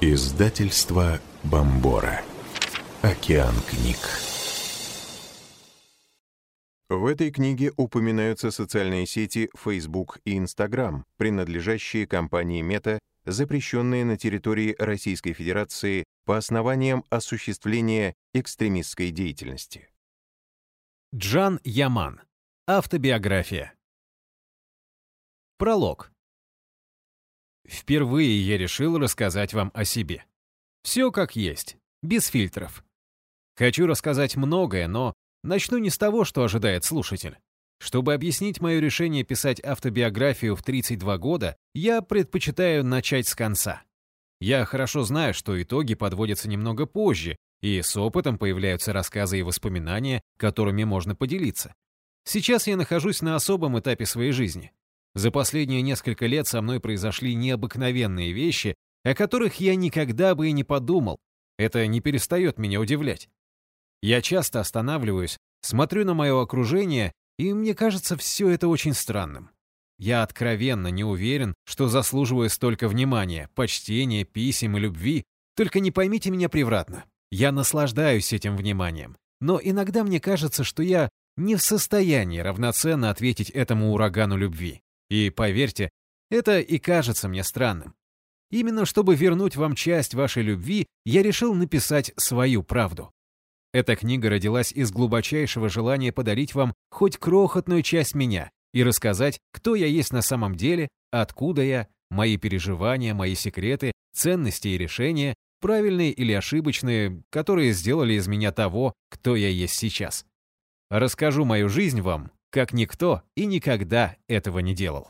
Издательство Бомбора. Океан книг. В этой книге упоминаются социальные сети Facebook и Instagram, принадлежащие компании Meta, запрещенные на территории Российской Федерации по основаниям осуществления экстремистской деятельности. Джан Яман. Автобиография. Пролог. Впервые я решил рассказать вам о себе. Все как есть, без фильтров. Хочу рассказать многое, но начну не с того, что ожидает слушатель. Чтобы объяснить мое решение писать автобиографию в 32 года, я предпочитаю начать с конца. Я хорошо знаю, что итоги подводятся немного позже, и с опытом появляются рассказы и воспоминания, которыми можно поделиться. Сейчас я нахожусь на особом этапе своей жизни. За последние несколько лет со мной произошли необыкновенные вещи, о которых я никогда бы и не подумал. Это не перестает меня удивлять. Я часто останавливаюсь, смотрю на мое окружение, и мне кажется все это очень странным. Я откровенно не уверен, что заслуживаю столько внимания, почтения, писем и любви, только не поймите меня превратно. Я наслаждаюсь этим вниманием, но иногда мне кажется, что я не в состоянии равноценно ответить этому урагану любви. И поверьте, это и кажется мне странным. Именно чтобы вернуть вам часть вашей любви, я решил написать свою правду. Эта книга родилась из глубочайшего желания подарить вам хоть крохотную часть меня и рассказать, кто я есть на самом деле, откуда я, мои переживания, мои секреты, ценности и решения, правильные или ошибочные, которые сделали из меня того, кто я есть сейчас. Расскажу мою жизнь вам, как никто и никогда этого не делал.